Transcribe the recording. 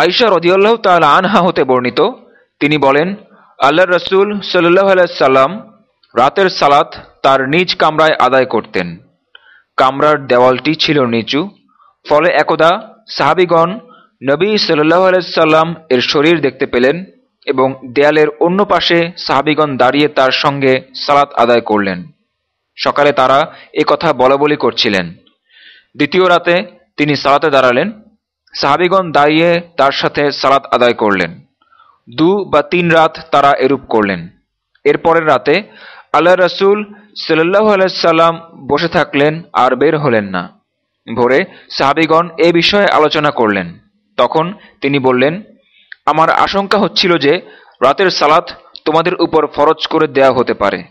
আয়সা রদিয়াল্লাহ তাল আনহা হতে বর্ণিত। তিনি বলেন আল্লাহ রসুল সাল্লাহ সাল্লাম রাতের সালাত তার নিজ কামরায় আদায় করতেন। কামরার দেওয়ালটি ছিল নিচু, ফলে একদা সাহাবিগণ নবী সাল্লাহ সাল্লাম এর শরীর দেখতে পেলেন এবং দেয়ালের অন্য পাশে সাহাবিগণ দাঁড়িয়ে তার সঙ্গে সালাত আদায় করলেন। সকালে তারা এ কথা বলা বলি করছিলেন। দ্বিতীয় রাতে তিনি সালাতে দাঁড়ালেন। সাহাবিগণ দাঁড়িয়ে তার সাথে সালাত আদায় করলেন। দু বা তিন রাত তারা এরূপ করলেন। এরপরের রাতে আল্লাহ রসুল সাল্লাহ আলাইসাল্লাম বসে থাকলেন আর বের হলেন না। ভোরে সাহাবিগণ এ বিষয়ে আলোচনা করলেন। তখন তিনি বললেন, আমার আশঙ্কা হচ্ছিল যে রাতের সালাত তোমাদের উপর ফরজ করে দেয়া হতে পারে।